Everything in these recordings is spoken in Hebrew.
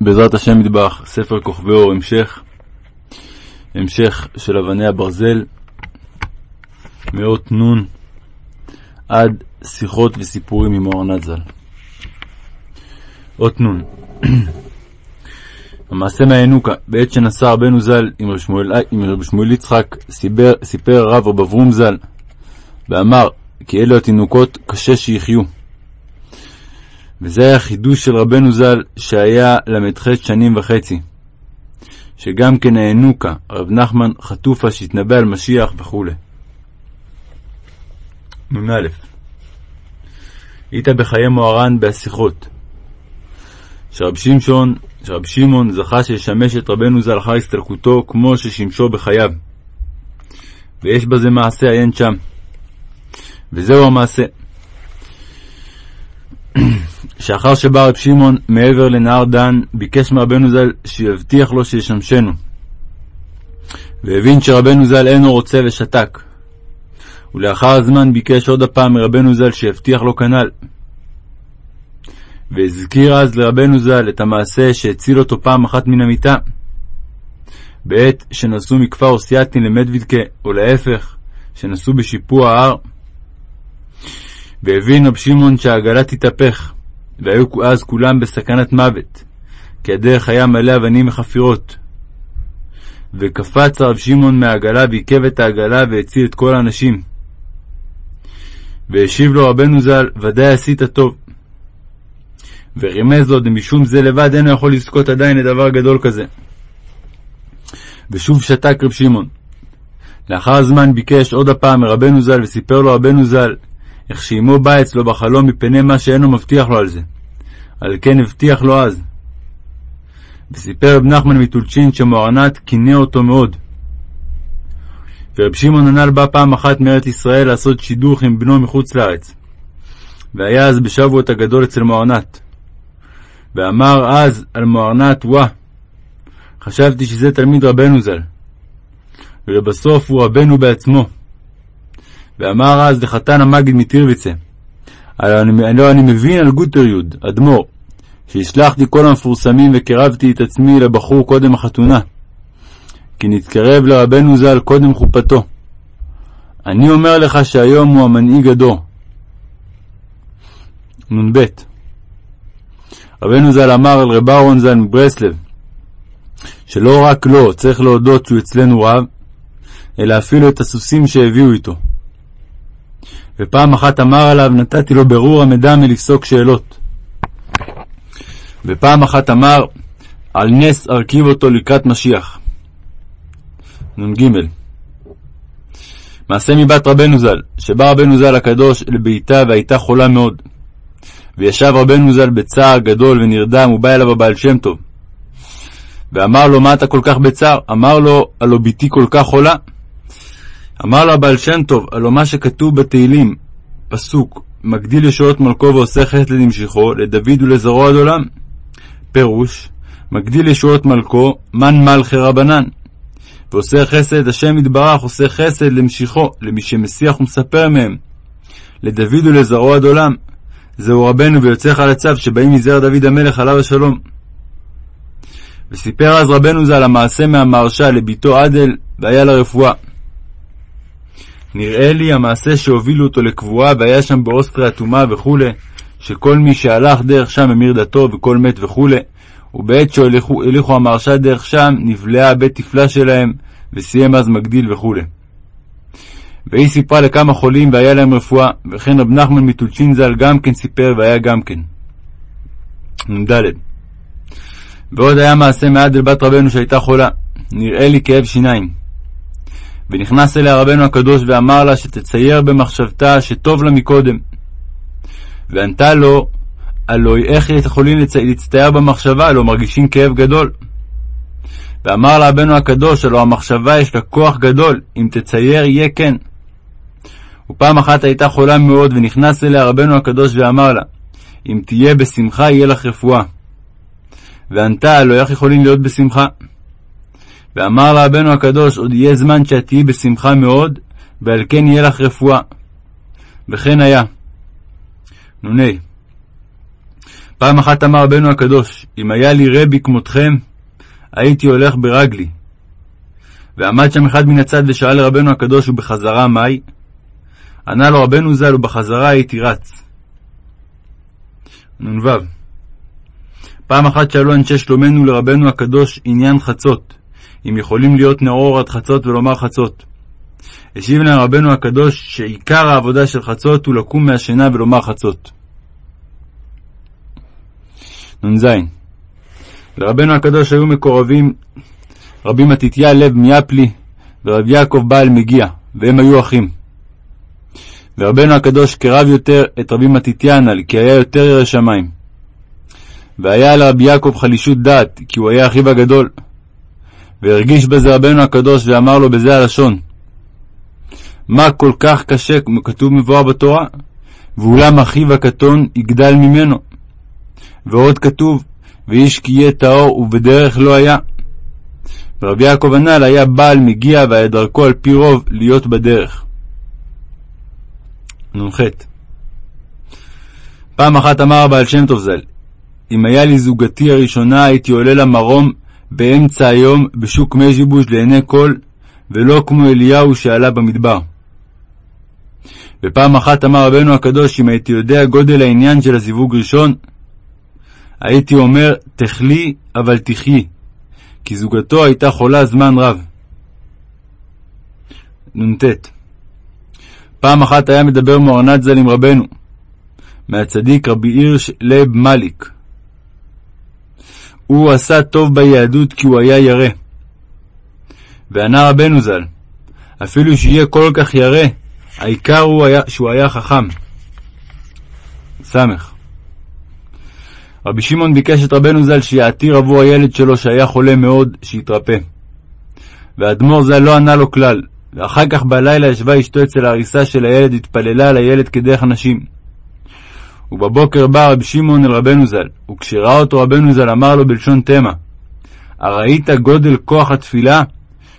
בעזרת השם מטבח, ספר כוכבי אור, המשך, המשך של אבני הברזל, מאות נון, עד שיחות וסיפורים עם אורנת ז"ל. אות נון המעשה מהינוקה, בעת שנסע רבנו ז"ל עם רב שמואל, שמואל יצחק, סיפר, סיפר הרב רב אברום ז"ל, ואמר כי אלו התינוקות קשה שיחיו. וזה היה חידוש של רבנו ז"ל, שהיה ל"ח שנים וחצי. שגם כן הענוקה, רב נחמן חטופה שהתנבא על משיח וכו'. נ"א היית בחיי מוהר"ן בהשיחות. שרב שמשון, שרב שמעון זכה שישמש את רבנו ז"ל אחר הסתלקותו כמו ששימשו בחייו. ויש בזה מעשה עיין שם. וזהו המעשה. שאחר שבא רב שמעון מעבר לנהר דן, ביקש מרבנו ז"ל שיבטיח לו שישמשנו. והבין שרבנו ז"ל אינו רוצה ושתק. ולאחר הזמן ביקש עוד הפעם מרבנו ז"ל שיבטיח לו כנ"ל. והזכיר אז לרבנו ז"ל את המעשה שהציל אותו פעם אחת מן המיטה. בעת שנסעו מכפר אוסייתין למדוידקה, או להפך, שנסעו בשיפוע ההר. והבין רב שמעון שהעגלה תתהפך, והיו אז כולם בסכנת מוות, כי הדרך היה מלא אבנים וחפירות. וקפץ הרב שמעון מהעגלה ועיכב את העגלה והציל את כל האנשים. והשיב לו רבנו ז"ל, ודאי עשית טוב. ורימז לו, דמשום זה לבד אינו יכול לזכות עדיין לדבר גדול כזה. ושוב שתק רב שמעון. לאחר הזמן ביקש עוד הפעם מרבנו ז"ל, וסיפר לו רבנו ז"ל, איך שאמו בא אצלו בחלום מפני מה שאינו מבטיח לו על זה. על כן הבטיח לו אז. וסיפר רב נחמן מטולצ'ין שמוארנת קינא אותו מאוד. ורב שמעון הנ"ל בא פעם אחת מארץ ישראל לעשות שידוך עם בנו מחוץ לארץ. והיה אז בשבועות הגדול אצל מוארנת. ואמר אז על מוארנת, וואה, חשבתי שזה תלמיד רבנו ז"ל. ולבסוף הוא רבנו בעצמו. ואמר אז לחתן המגיד מטירביצה, הלא אני מבין על גוטר יוד, אדמו"ר, שהשלחתי כל המפורסמים וקרבתי את עצמי לבחור קודם החתונה, כי נתקרב לרבנו ז"ל קודם חופתו. אני אומר לך שהיום הוא המנהיג הדור. נ"ב רבנו ז"ל אמר על רב אהרון ז"ל מברסלב, שלא רק לו צריך להודות שהוא אצלנו רב, אלא אפילו את הסוסים שהביאו איתו. ופעם אחת אמר עליו, נתתי לו ברור המידע מלפסוק שאלות. ופעם אחת אמר, על נס ארכיב אותו לקראת משיח. נ"ג מעשה מבת רבנו ז"ל, שבא רבנו ז"ל הקדוש לביתה והייתה חולה מאוד. וישב רבנו ז"ל בצער גדול ונרדם, ובא אליו הבעל שם טוב. ואמר לו, מה אתה כל כך בצער? אמר לו, הלא בתי כל כך חולה. אמר לו הבעל שם טוב, הלא מה שכתוב בתהילים, פסוק, מגדיל ישועות מלכו ועושה חסד למשיכו, לדוד ולזרעו עד עולם. פירוש, מגדיל ישועות מלכו, מן מלכי רבנן. ועושה חסד, השם יתברך, עושה חסד למשיכו, למי שמסיח ומספר מהם. לדוד ולזרעו עד עולם. זהו רבנו ויוצאך על הצו שבאים מזרע דוד המלך עליו השלום. וסיפר אז רבנו זה על המעשה מהמרשה לביתו עדל, והיה לה רפואה. נראה לי המעשה שהובילו אותו לקבורה והיה שם באוסטריה טומאה וכו', שכל מי שהלך דרך שם המיר דתו וכל מת וכו', ובעת שהוליכו המרשה דרך שם, נבלעה בית תפלה שלהם, וסיים אז מגדיל וכו'. והיא סיפרה לכמה חולים והיה להם רפואה, וכן רב נחמן מטולצ'ין ז"ל גם כן סיפר והיה גם כן. נ"ד ועוד היה מעשה מעדל בת רבנו שהייתה חולה, נראה לי כאב שיניים. ונכנס אליה רבנו הקדוש ואמר לה שתצייר במחשבתה שטוב לה מקודם. וענתה לו, הלא איך יכולים להצטייר במחשבה, הלא מרגישים כאב גדול. ואמר לה רבנו הקדוש, הלא המחשבה יש לה כוח גדול, אם תצייר יהיה כן. ופעם אחת הייתה חולה מאוד, ונכנס אליה רבנו הקדוש ואמר לה, אם תהיה בשמחה יהיה לך רפואה. וענתה, הלא איך יכולים להיות בשמחה? ואמר לה רבנו הקדוש, עוד יהיה זמן שאת תהיי בשמחה מאוד, ועל כן יהיה לך רפואה. וכן היה. נ"ה פעם אחת אמר רבנו הקדוש, אם היה לי רבי כמותכם, הייתי הולך ברגלי. ועמד שם אחד מן הצד ושאל לרבנו הקדוש, ובחזרה מהי? ענה לו רבנו ז"ל, ובחזרה הייתי רץ. נ"ו פעם אחת שאלו אנשי שלומנו לרבנו הקדוש עניין חצות, אם יכולים להיות נאור עד חצות ולומר חצות. השיב להם רבנו הקדוש שעיקר העבודה של חצות הוא לקום מהשינה ולומר חצות. נ"ז לרבנו הקדוש היו מקורבים רבי מתתיה לב מיפלי ורבי יעקב בעל מגיע, והם היו אחים. ורבנו הקדוש קרב יותר את רבי מתתיה הנ"ל, כי היה יותר ירא שמיים. והיה לרבי יעקב חלישות דעת, כי הוא היה אחיו הגדול. והרגיש בזה רבנו הקדוש, ואמר לו בזה הלשון: מה כל כך קשה, כתוב מבואר בתורה? ואולם אחיו הקטון יגדל ממנו. ועוד כתוב, ואיש כי יהיה טהור ובדרך לא היה. ורבי יעקב הנ"ל היה בעל מגיע והיה דרכו על פי רוב להיות בדרך. נ"ח פעם אחת אמר הבעל שם טוב ז"ל, אם היה לי זוגתי הראשונה הייתי עולה למרום באמצע היום בשוק מי ז'יבוש לעיני כל, ולא כמו אליהו שעלה במדבר. ופעם אחת אמר רבנו הקדוש, אם הייתי יודע גודל העניין של הזיווג ראשון, הייתי אומר, תחלי, אבל תחי, כי זוגתו הייתה חולה זמן רב. נ"ט פעם אחת היה מדבר מוהר"ן ז"ל עם רבנו, מהצדיק רבי הירש לב מליק. הוא עשה טוב ביהדות כי הוא היה ירא. וענה רבנו ז"ל, אפילו שיהיה כל כך ירא, העיקר הוא היה, שהוא היה חכם. ס. רבי שמעון ביקש את רבנו ז"ל שיעתיר עבור הילד שלו שהיה חולה מאוד, שיתרפא. והאדמו"ר ז"ל לא ענה לו כלל, ואחר כך בלילה ישבה אשתו אצל ההריסה של הילד, התפללה על הילד כדרך אנשים. ובבוקר בא רבי שמעון אל רבנו ז"ל, וכשראה אותו רבנו ז"ל אמר לו בלשון תמה, הראית גודל כוח התפילה,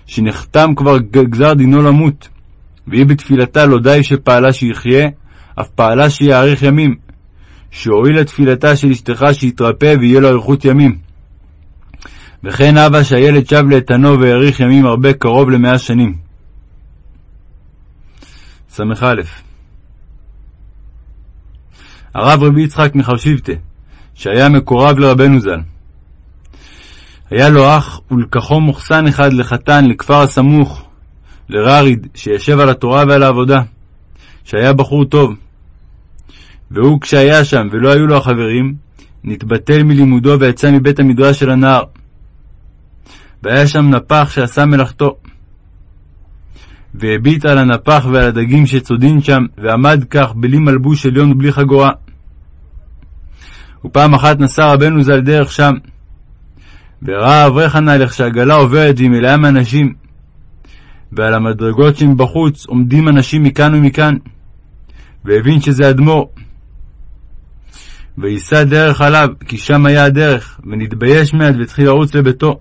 שנחתם כבר גזר דינו למות, והיא בתפילתה לא די שפעלה שיחיה, אף פעלה שיאריך ימים, שהואיל לתפילתה של אשתך שיתרפא ויהיה לו אריכות ימים. וכן אבא שהילד שב לאיתנו והאריך ימים הרבה קרוב למאה שנים. ס"א הרב רבי יצחק מחרשיבטה, שהיה מקורב לרבנו ז"ל. היה לו אח ולקחו מוחסן אחד לחתן לכפר הסמוך, לרריד, שישב על התורה ועל העבודה, שהיה בחור טוב. והוא כשהיה שם ולא היו לו החברים, נתבטל מלימודו ויצא מבית המדרש של הנער. והיה שם נפח שעשה מלאכתו. והביט על הנפח ועל הדגים שצודין שם, ועמד כך בלי מלבוש עליון ובלי חגורה. ופעם אחת נסע רבנו ז"ל דרך שם, וראה אברך הנ"ל איך שהעגלה עוברת והיא מלאה מאנשים, ועל המדרגות שמבחוץ עומדים אנשים מכאן ומכאן, והבין שזה אדמו"ר. וייסע דרך עליו, כי שם היה הדרך, ונתבייש מעט והתחיל לרוץ לביתו.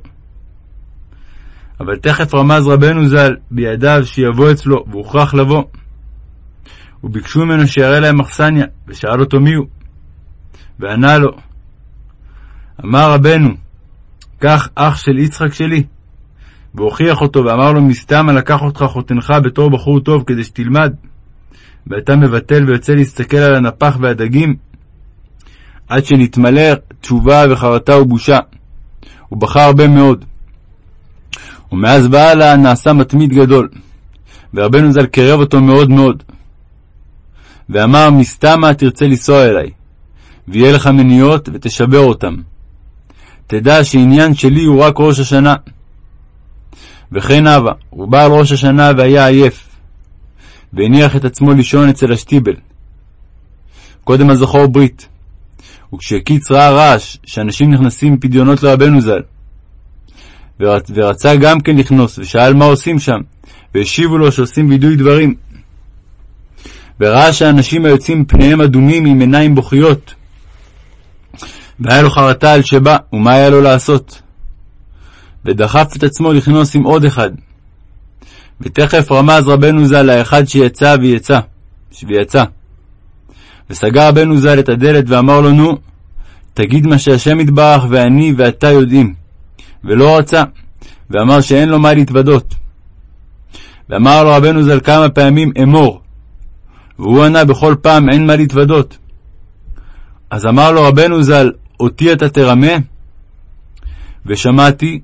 אבל תכף רמז רבנו ז"ל בידיו שיבוא אצלו, והוכרח לבוא. וביקשו ממנו שיראה להם אכסניה, ושאל אותו מיהו. וענה לו, אמר רבנו, קח אח של יצחק שלי. והוכיח אותו ואמר לו, מסתם לקח אותך חותנך בתור בחור טוב כדי שתלמד. ואתה מבטל ויוצא להסתכל על הנפח והדגים, עד שנתמלא תשובה וחרטה ובושה. הוא בכה הרבה מאוד. ומאז והלאה נעשה מתמיד גדול, ורבנו ז"ל קרב אותו מאוד מאוד. ואמר, מסתמה תרצה לנסוע אליי, ויהיה לך מניות ותשבר אותם. תדע שעניין שלי הוא רק ראש השנה. וכן הווה, הוא בא על ראש השנה והיה עייף, והניח את עצמו לישון אצל השטיבל. קודם הזכור ברית, וכשהקיץ ראה רעש שאנשים נכנסים פדיונות לרבנו ז"ל, ורצ... ורצה גם כן לכנוס, ושאל מה עושים שם, והשיבו לו שעושים וידוי דברים. וראה שהאנשים היוצאים פניהם אדומים עם עיניים בוכיות. והיה לו חרטה על שבא, ומה היה לו לעשות? ודחף את עצמו לכנוס עם עוד אחד. ותכף רמז רבנו ז"ל לאחד שיצא ויצא, ויצא. וסגר רבנו ז"ל את הדלת ואמר לו, נו, תגיד מה שהשם יתברך ואני ואתה יודעים. ולא רצה, ואמר שאין לו מה להתוודות. ואמר לו רבנו ז"ל כמה פעמים אמור, והוא ענה בכל פעם אין מה להתוודות. אז אמר לו רבנו ז"ל, אותי אתה תרמה? ושמעתי,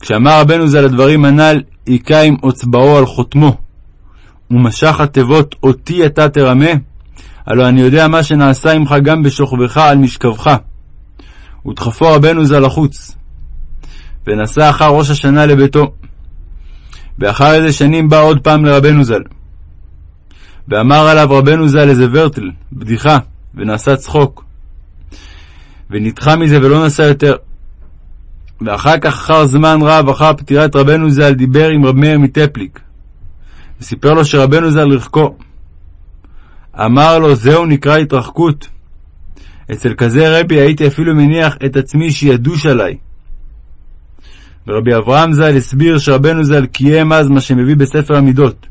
כשאמר רבנו ז"ל הדברים הנ"ל, היכה עם אצבעו על חותמו, ומשך התיבות אותי אתה תרמה, הלא אני יודע מה שנעשה עמך גם בשוכבך על משכבך. ודחפו רבנו ז"ל לחוץ, ונסע אחר ראש השנה לביתו. ואחר איזה שנים בא עוד פעם לרבנו ז"ל. ואמר עליו רבנו ז"ל איזה ורטל, בדיחה, ונעשה צחוק. ונדחה מזה ולא נסע יותר. ואחר כך, אחר זמן רב, אחר פטירת רבנו ז"ל, דיבר עם רב מאיר מטפליק. וסיפר לו שרבנו ז"ל רחקו. אמר לו, זהו נקרא התרחקות. אצל כזה רבי הייתי אפילו מניח את עצמי שידוש עליי. ורבי אברהם ז"ל הסביר שרבנו ז"ל קיים אז מה שמביא בספר המידות,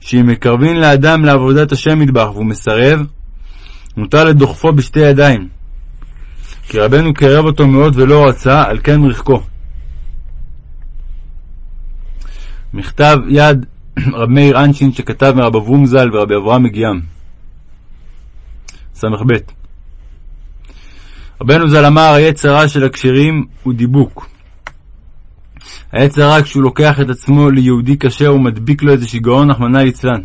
שאם מקרבין לאדם לעבודת השם מטבח והוא מסרב, מותר לדוחפו בשתי ידיים. כי רבנו קרב אותו מאוד ולא רצה, על כן רחקו. מכתב יד רב מאיר אנשין שכתב מרב אברום ז"ל ורבי אברהם מגיעם. ס"ב רבנו ז"ל אמר, היצר רע של הכשרים הוא דיבוק. היצר רע כשהוא לוקח את עצמו ליהודי כשר ומדביק לו איזה שיגעון, רחמנא ליצלן.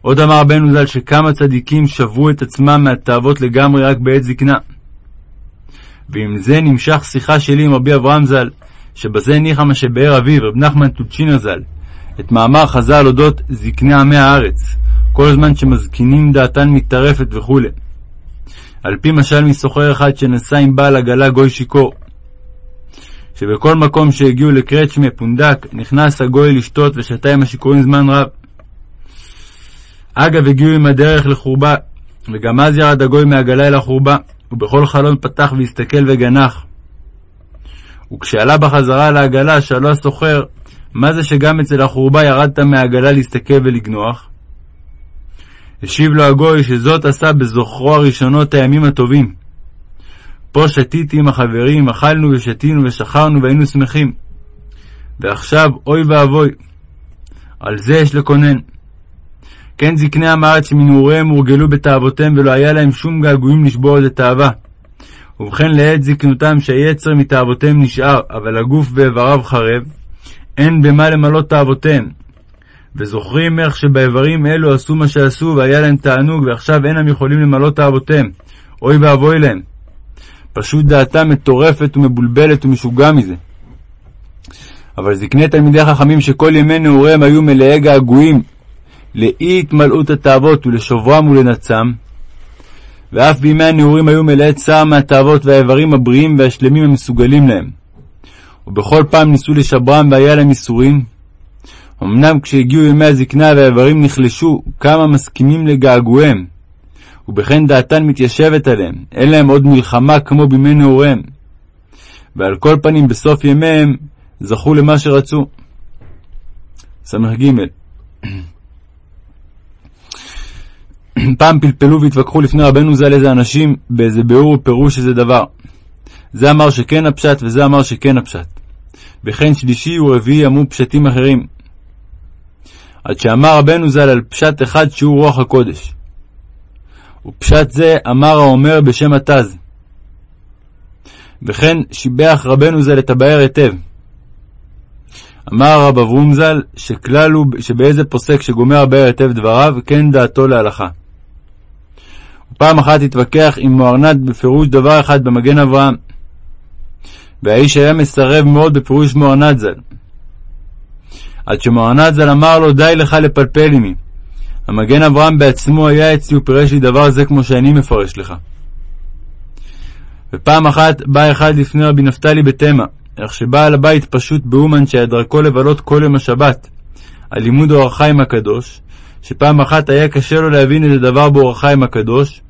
עוד אמר רבנו ז"ל שכמה צדיקים שברו את עצמם מהתאוות לגמרי רק בעת זקנה. ועם זה נמשך שיחה שלי עם רבי אברהם ז"ל, שבזה ניחא מה שבאר אביו, רב נחמן טוצ'ינר ז"ל, את מאמר חז"ל אודות זקני עמי הארץ, כל זמן שמזקינים דעתן מתטרפת וכו'. על פי משל מסוחר אחד שנסע עם בעל עגלה גוי שיכור, שבכל מקום שהגיעו לקרצ'מה פונדק, נכנס הגוי לשתות ושתה עם השיכורים זמן רב. אגב, הגיעו עם הדרך לחורבה, וגם אז ירד הגוי מהעגלה אל החורבה, ובכל חלון פתח והסתכל וגנח. וכשעלה בחזרה לעגלה, שאלו הסוחר, מה זה שגם אצל החורבה ירדת מהעגלה להסתכל ולגנוח? השיב לו הגוי שזאת עשה בזוכרו הראשונות הימים הטובים. פה שתיתי עם החברים, אכלנו ושתינו ושכרנו והיינו שמחים. ועכשיו, אוי ואבוי, על זה יש לקונן. כן זקני עם הארץ שמנעוריהם הורגלו בתאוותיהם ולא היה להם שום געגועים לשבור איזה תאווה. ובכן לעת זקנותם שהיצר מתאוותיהם נשאר, אבל הגוף באיבריו חרב, אין במה למלא תאוותיהם. וזוכרים איך שבאיברים אלו עשו מה שעשו והיה להם תענוג, ועכשיו אינם יכולים למלא תאוותיהם. אוי ואבוי להם. פשוט דעתם מטורפת ומבולבלת ומשוגע מזה. אבל זקני תלמידי חכמים שכל ימי נעוריהם היו מלאי געגועים לאי התמלאות התאוות ולשוברם ולנצם, ואף בימי הנעורים היו מלאי צער מהתאוות והאיברים הבריאים והשלמים המסוגלים להם. ובכל פעם ניסו לשברם והיה להם ייסורים. אמנם כשהגיעו ימי הזקנה והאיברים נחלשו, כמה מסכימים לגעגועיהם, ובכן דעתן מתיישבת עליהם, אין להם עוד מלחמה כמו בימי נעוריהם. ועל כל פנים בסוף ימיהם זכו למה שרצו. ס"ג פעם פלפלו והתווכחו לפני רבנו ז"ל איזה אנשים באיזה ביאור ופירוש איזה דבר. זה אמר שכן הפשט וזה אמר שכן הפשט. וכן שלישי ורביעי אמרו פשטים אחרים. עד שאמר רבנו ז"ל על פשט אחד שהוא רוח הקודש. ופשט זה אמר האומר בשם התז. וכן שיבח רבנו ז"ל את היטב. אמר הרב אברום ז"ל שכלל הוא שבאיזה פוסק שגומר הבאר היטב דבריו, כן דעתו להלכה. ופעם אחת התווכח עם מוארנת בפירוש דבר אחד במגן אברהם. והאיש היה מסרב מאוד בפירוש מוארנת ז"ל. עד שמוארנת ז"ל אמר לו די לך לפלפל עמי. המגן אברהם בעצמו היה אצלי ופירש לי דבר זה כמו שאני מפרש לך. ופעם אחת בא אחד לפני רבי נפתלי בתמה, איך שבעל הבית פשוט באומן שהיה דרכו לבלות כל יום השבת, על לימוד אור החיים הקדוש, שפעם אחת היה קשה לו להבין איזה דבר באור החיים הקדוש,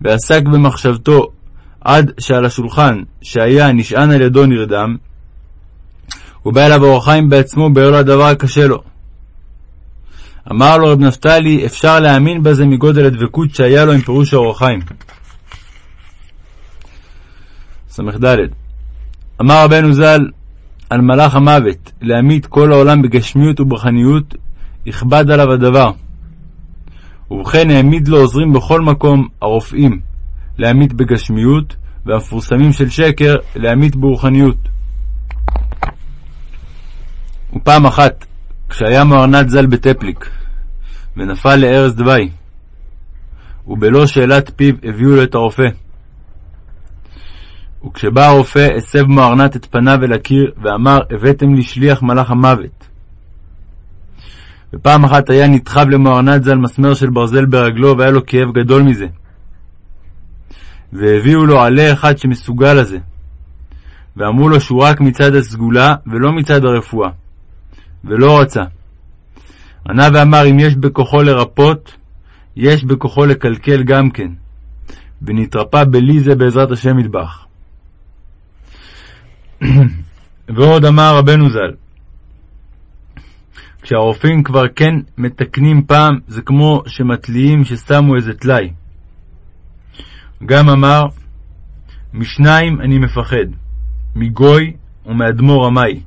ועסק במחשבתו עד שעל השולחן שהיה נשען על ידו נרדם, ובא אליו אור החיים בעצמו, ביאר לו הדבר הקשה לו. אמר לו רב נפתלי, אפשר להאמין בזה מגודל הדבקות שהיה לו עם פירוש האור החיים. ס"ד אמר רבנו ז"ל על מלאך המוות להמית כל העולם בגשמיות וברחניות, יכבד עליו הדבר. ובכן העמיד לו עוזרים בכל מקום, הרופאים, להמית בגשמיות, והמפורסמים של שקר, להמית ברוחניות. ופעם אחת, כשהיה מוארנת ז"ל בטפליק, ונפל לארז דווי, ובלא שאלת פיו הביאו לו את הרופא. וכשבא הרופא, הסב מוארנת את פניו אל הקיר, ואמר, הבאתם לי שליח מלאך המוות. ופעם אחת היה נדחב למוארנת ז"ל מסמר של ברזל ברגלו, והיה לו כאב גדול מזה. והביאו לו עלה אחד שמסוגל לזה. ואמרו לו שהוא רק מצד הסגולה, ולא מצד הרפואה. ולא רצה. ענה ואמר, אם יש בכוחו לרפות, יש בכוחו לקלקל גם כן. ונתרפא בלי זה בעזרת השם מטבח. ועוד אמר רבנו ז"ל, כשהרופאים כבר כן מתקנים פעם, זה כמו שמתליעים ששמו איזה טלאי. גם אמר, משניים אני מפחד, מגוי ומאדמו"ר רמאי.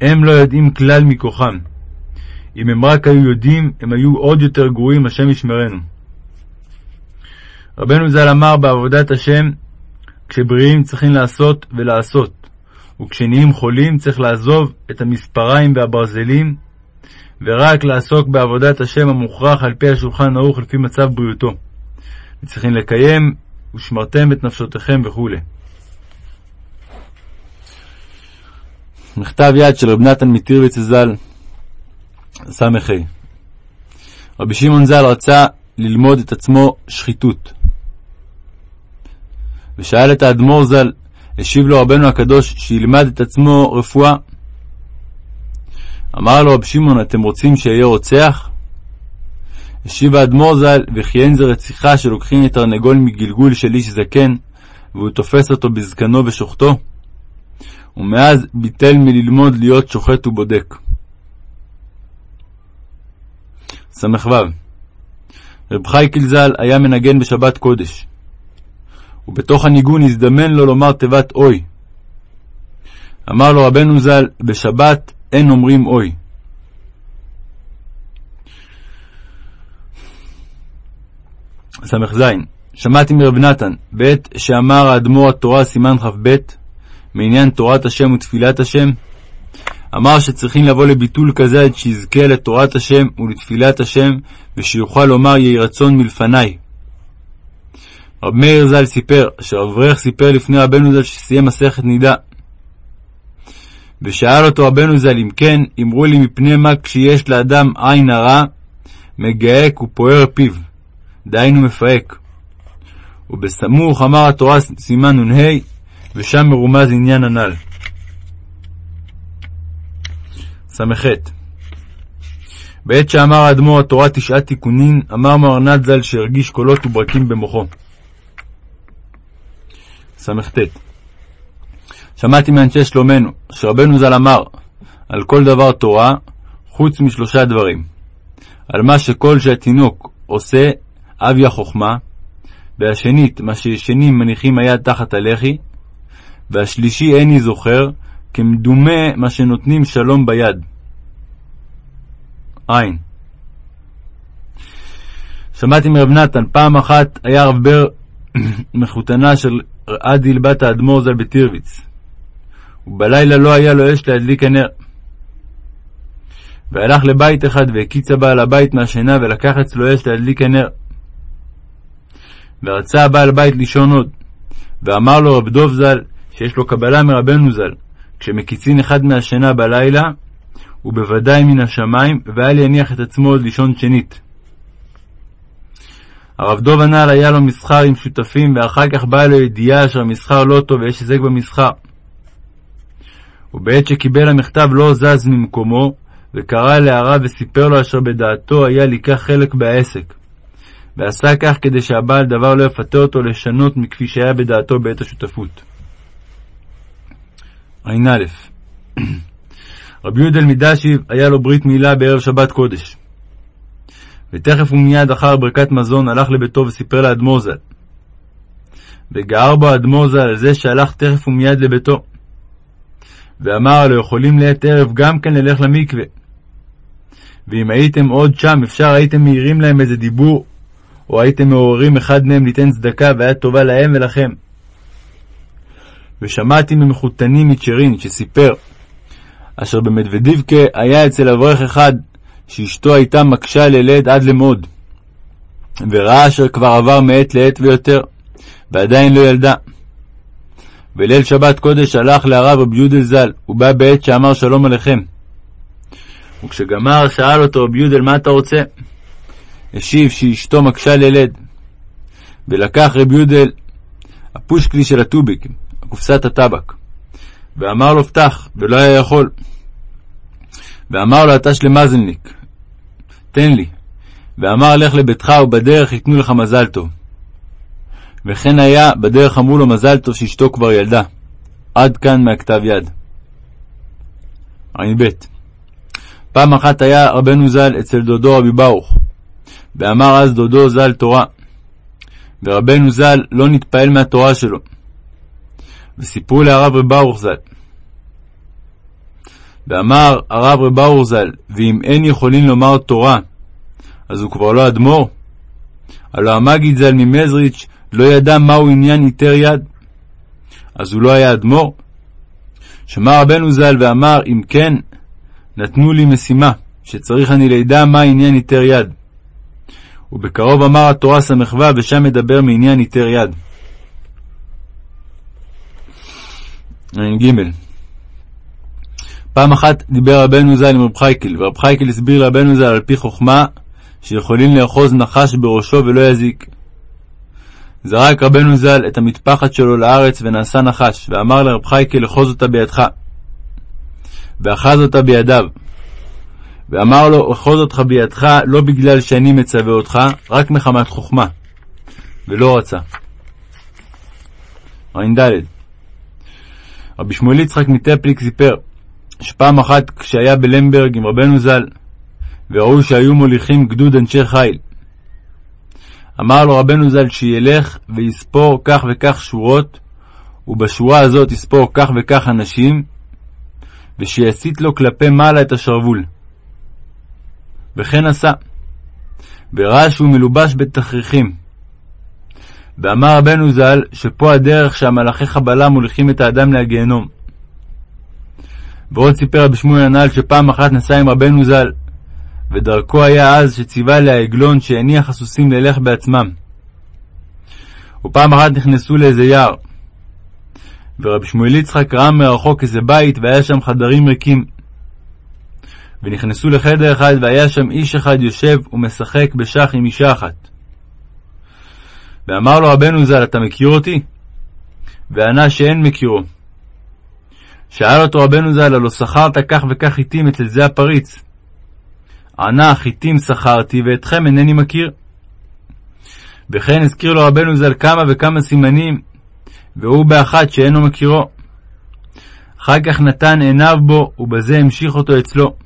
הם לא יודעים כלל מכוחם. אם הם רק היו יודעים, הם היו עוד יותר גרועים, השם ישמרנו. רבנו ז"ל אמר בעבודת השם, כשבריאים צריכים לעשות ולעשות, וכשנהיים חולים צריך לעזוב את המספריים והברזלים, ורק לעסוק בעבודת השם המוכרח על פי השולחן ערוך לפי מצב בריאותו. וצריכים לקיים ושמרתם את נפשותיכם וכו'. מכתב יד של רב נתן מטירוויץ ז"ל, ס"ה רבי שמעון ז"ל רצה ללמוד את עצמו שחיתות. ושאל את האדמו"ר ז"ל, השיב לו רבנו הקדוש שילמד את עצמו רפואה. אמר לו רבי שמעון, אתם רוצים שאהיה רוצח? השיב האדמו"ר ז"ל, וכי אין זה רציחה שלוקחים את תרנגול מגלגול של איש זקן, והוא תופס אותו בזקנו ושוחטו? ומאז ביטל מללמוד להיות שוחט ובודק. ס"ו רב חייקל ז"ל היה מנגן בשבת קודש, ובתוך הניגון הזדמן לו לומר תיבת אוי. אמר לו רבנו ז"ל, בשבת אין אומרים אוי. ס"ז שמעתי מרב נתן, בעת שאמר האדמו"ר התורה סימן כ"ב, מעניין תורת השם ותפילת השם, אמר שצריכים לבוא לביטול כזה עד שיזכה לתורת השם ולתפילת השם, ושיוכל לומר יהי רצון מלפניי. רב מאיר ז"ל סיפר, שרב ברך סיפר לפני רבנו ז"ל שסיים מסכת נידה. ושאל אותו רבנו ז"ל, אם כן, אמרו לי מפני מה כשיש לאדם עין הרע, מגהק ופוער פיו, דהיינו מפהק. ובסמוך אמר התורה סימן נ"ה, ושם מרומז עניין הנ"ל. ס"ח בעת שאמר האדמו"ר התורה תשעת תיקונים, אמר מרנת ז"ל שהרגיש קולות וברקים במוחו. ס"ט שמעתי מאנשי שלומנו, שרבנו ז"ל אמר, על כל דבר תורה, חוץ משלושה דברים. על מה שכל שהתינוק עושה, אבי החוכמה, והשנית, מה שישנים מניחים היד תחת הלחי, והשלישי איני זוכר, כמדומה מה שנותנים שלום ביד. עין. שמעתי מרב נתן, פעם אחת היה רב בר מחותנה של עדיל בת האדמו"ר ז"ל בטירוויץ, ובלילה לא היה לו אש להדליק הנר. והלך לבית אחד והקיץ הבעל הבית מהשינה ולקח אצלו אש להדליק הנר. ורצה הבעל בית לישון עוד, ואמר לו רב דוב ז"ל שיש לו קבלה מרבנו ז"ל, כשמקיצין אחד מהשינה בלילה, ובוודאי מן השמיים, ואל יניח את עצמו עוד לישון שנית. הרב דוב הנ"ל היה לו מסחר עם שותפים, ואחר כך באה לו ידיעה שהמסחר לא טוב ויש היזק במסחר. ובעת שקיבל המכתב לא זז ממקומו, וקרא להערה וסיפר לו אשר בדעתו היה לקח חלק בעסק. ועשה כך כדי שהבעל דבר לא יפתה אותו לשנות מכפי שהיה בדעתו בעת השותפות. ע"א רבי יהודה אלמידשיב היה לו ברית מילה בערב שבת קודש. ותכף ומיד אחר ברכת מזון הלך לביתו וסיפר לאדמו"ר ז"ל. וגער בו האדמו"ר ז"ל על זה שהלך תכף ומיד לביתו. ואמר לו, יכולים לעת ערב גם כן ללך למקווה. ואם הייתם עוד שם, אפשר הייתם מעירים להם איזה דיבור, או הייתם מעוררים אחד מהם ליתן צדקה, והיה טובה להם ולכם. ושמעתי ממחותני מצ'רין, שסיפר, אשר במדוודיבקה היה אצל אברך אחד, שאשתו הייתה מקשה ללד עד למוד, וראה אשר כבר עבר מעת לעת ויותר, ועדיין לא ילדה. בליל שבת קודש הלך להרב רבי יודל ז"ל, ובא בעת שאמר שלום עליכם. וכשגמר שאל אותו רבי יודל מה אתה רוצה? השיב שאשתו מקשה ללד. ולקח רבי יודל הפושקלי של הטוביק, קופסת הטבק, ואמר לו פתח, ולא היה יכול. ואמר לו אתה שלמזלניק, תן לי. ואמר לך לביתך ובדרך ייתנו לך מזל טוב. וכן היה, בדרך אמרו לו מזל טוב שאשתו כבר ילדה. עד כאן מהכתב יד. ע"ב פעם אחת היה רבנו ז"ל אצל דודו רבי ברוך, ואמר אז דודו ז"ל תורה, ורבנו ז"ל לא נתפעל מהתורה שלו. וסיפרו להרב רב ברוך ז"ל. ואמר הרב רב ברוך ז"ל, ואם אין יכולים לומר תורה, אז הוא כבר לא אדמו"ר? הלא המגיד ז"ל ממזריץ' לא ידע מהו עניין היתר יד. אז הוא לא היה אדמו"ר? שמע רבנו ז"ל ואמר, אם כן, נתנו לי משימה, שצריך אני לידע מה עניין היתר יד. ובקרוב אמר התורה ס"ו, ושם מדבר מעניין היתר יד. ע"ג פעם אחת דיבר רבנו ז"ל עם רב חייקל, ורב חייקל הסביר לרבנו ז"ל על פי חוכמה שיכולים לאחוז נחש בראשו ולא יזיק. זרק רבנו ז"ל את המטפחת שלו לארץ ונעשה נחש, ואמר לרב חייקל לחוז אותה בידך. ואחז אותה בידיו. ואמר לו, אחוז אותך בידך לא בגלל שאני מצווה אותך, רק מחמת חוכמה. ולא רצה. ע"ד רבי שמואל יצחק מטפליק סיפר שפעם אחת כשהיה בלמברג עם רבנו ז"ל, וראו שהיו מוליכים גדוד אנשי חיל. אמר לו רבנו ז"ל שילך ויספור כך וכך שורות, ובשורה הזאת יספור כך וכך אנשים, ושיסיט לו כלפי מעלה את השרוול. וכן עשה. וראה שהוא מלובש בתכריכים. ואמר רבנו ז"ל שפה הדרך שהמלאכי חבלה מוליכים את האדם להגיהנום. ועוד סיפר רבי שמואל הנ"ל שפעם אחת נסע עם רבנו ז"ל, ודרכו היה אז שציווה לעגלון שהניח הסוסים ללך בעצמם. ופעם אחת נכנסו לאיזה יער, ורבי שמואל יצחק ראה מרחוק איזה בית, והיה שם חדרים ריקים. ונכנסו לחדר אחד, והיה שם איש אחד יושב ומשחק בשח עם אישה אחת. ואמר לו רבנו ז"ל, אתה מכיר אותי? וענה שאין מכירו. שאל אותו רבנו ז"ל, הלא שכרת כך וכך חיטים אצל זה הפריץ. ענה, חיטים שכרתי, ואתכם אינני מכיר. וכן הזכיר לו רבנו ז"ל כמה וכמה סימנים, והוא באחת שאינו מכירו. אחר כך נתן עיניו בו, ובזה המשיך אותו אצלו.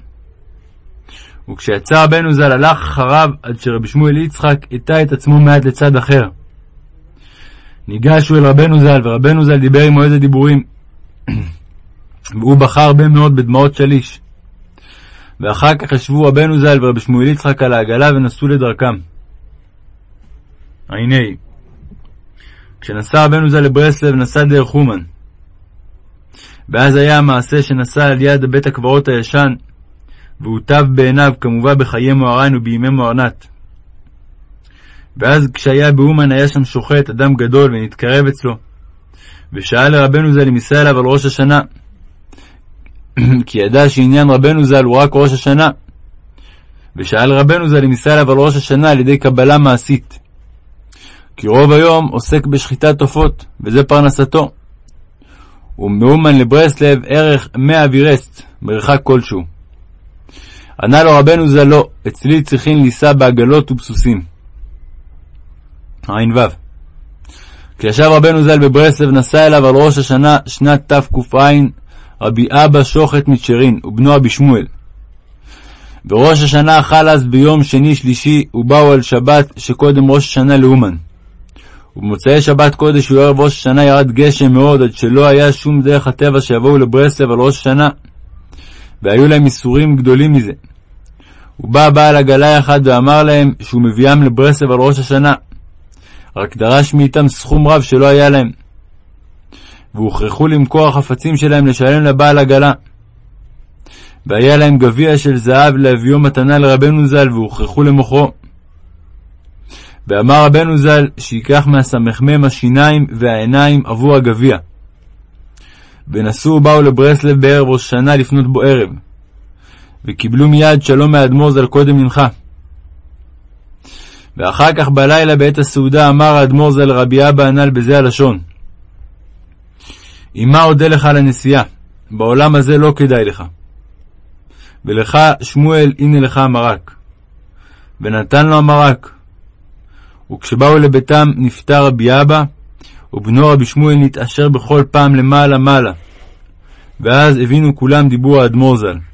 וכשיצא רבנו ז"ל הלך אחריו עד שרבי שמואל יצחק הטה את עצמו מעט לצד אחר. ניגש הוא אל רבנו ז"ל, ורבנו ז"ל דיבר עמו איזה דיבורים. והוא בכה הרבה מאוד בדמעות שליש. ואחר כך ישבו רבנו ז"ל ורבי שמואל יצחק על העגלה ונסעו לדרכם. הנה, כשנסע רבנו ז"ל לברסלב נסע דרך חומן. ואז היה המעשה שנסע על יד בית הקברות הישן, והוטב בעיניו כמובן בחיי מוהר"ן ובימי מוהרנת. ואז כשהיה באומן היה שם שוחט, אדם גדול, ונתקרב אצלו. ושאל לרבנו ז"ל אם יישא אליו על ראש השנה. כי ידע שעניין רבנו ז"ל הוא רק ראש השנה. ושאל רבנו ז"ל אם יישא אליו על ראש השנה על ידי קבלה מעשית. כי רוב היום עוסק בשחיטת עופות, וזה פרנסתו. ומאומן לברסלב ערך מאה אבירסט, מרחק כלשהו. ענה לו רבנו ז"ל לא, אצלי צריכים לישא בעגלות ובסוסים. ע"ו כשישב רבנו ז"ל בברסלב נסע אליו על ראש השנה שנת תק"ע רבי אבא שוחט מצ'רין ובנו רבי שמואל. וראש השנה חל אז ביום שני שלישי ובאו על שבת שקודם ראש השנה לאומן. ובמוצאי שבת קודש הוא ערב ראש השנה ירד גשם מאוד, עד שלא היה שום דרך הטבע שיבואו לברסלב על ראש השנה, והיו להם איסורים גדולים מזה. ובא בעל עגלה אחד ואמר להם שהוא מביאם לברסלב על ראש השנה, רק דרש מאיתם סכום רב שלא היה להם. והוכרחו למכור החפצים שלהם לשלם לבעל עגלה. והיה להם גביע של זהב להביאו מתנה לרבנו ז"ל, והוכרחו למוכרו. ואמר רבנו ז"ל שייקח מהסמ"ם השיניים והעיניים עבור הגביע. ונסעו ובאו לברסלב בערב ראש השנה לפנות בו ערב, וקיבלו מיד שלום מהאדמו"ר ז"ל קודם מנחה. ואחר כך בלילה בעת הסעודה אמר האדמו"ר ז"ל רבי אבא הנ"ל בזה הלשון: אם מה אודה לך על הנסיעה, בעולם הזה לא כדאי לך. ולך, שמואל, הנה לך המרק. ונתן לו המרק. וכשבאו לביתם נפטר רבי אבא, ובנו רבי שמואל נתעשר בכל פעם למעלה מעלה. ואז הבינו כולם דיבור האדמו"ר ז"ל.